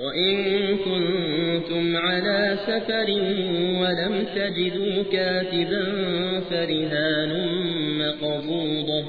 وإن كنتم على سفر ولم تجدوا كاتبا فرهان مقبوضة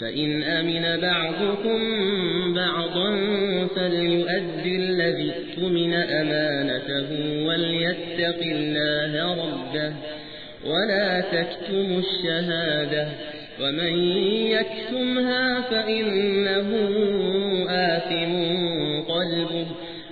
فإن أمن بعضكم بعضا فليؤدي الذي اؤتمن أمانته وليتق الله ربه ولا تكتموا الشهادة ومن يكتمها فإنه آثم